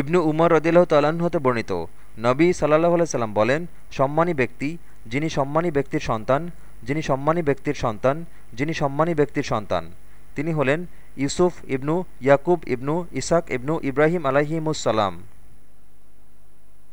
ইবনু উমর রদিল্লাহ তালান হতে বর্ণিত। নবী সাল্লাহ সাল্লাম বলেন, সম্মানী ব্যক্তি, যিনি সম্মানী ব্যক্তির সন্তান, যিনি সম্মানী ব্যক্তির সন্তান, যিনি সম্মানী ব্যক্তির সন্তান। তিনি হলেন ইউসুফ ইবনু ইয়াকুব ইবনু ইসাক ইবনু ইব্রাহিম আলাহিমুসাল্লাম